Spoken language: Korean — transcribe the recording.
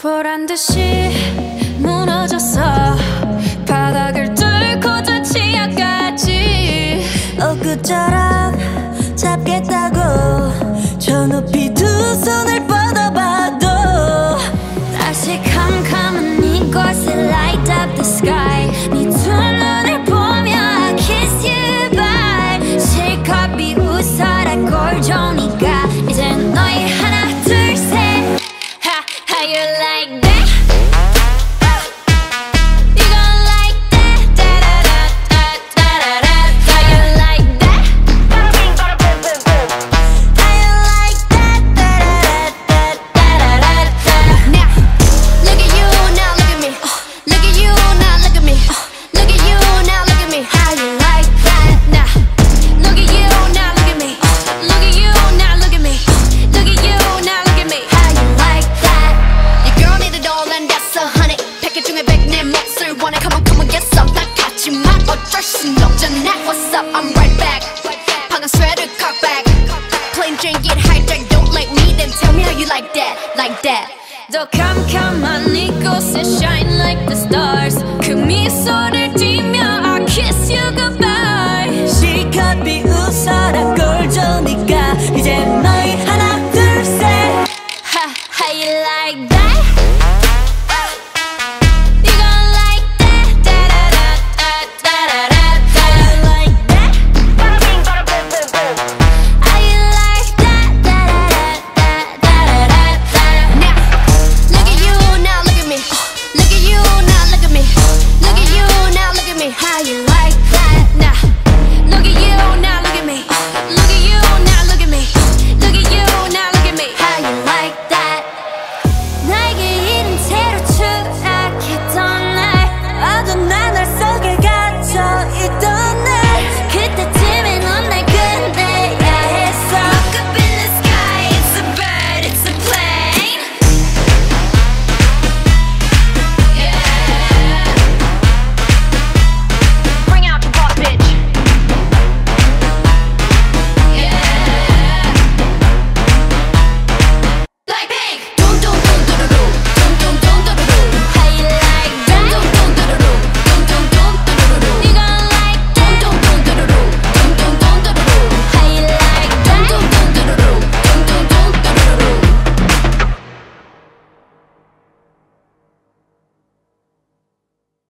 보란 듯이 무너졌어. 바닥을 뚫고 저 지하까지. 엊그처럼 잡겠다고 저 높이 you like that, like that. 더 캄캄한 이곳에 shine like the stars. 그 미소를 뒤